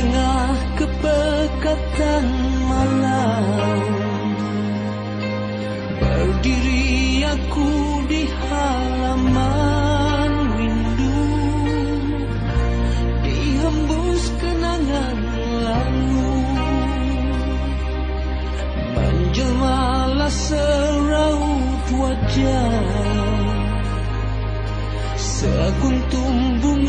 tengah kepekatan malam. Berdiri aku di halaman rindu. Dihembus kenangan lalu. Menjelmalah seraut wajah. Sekuntum bunga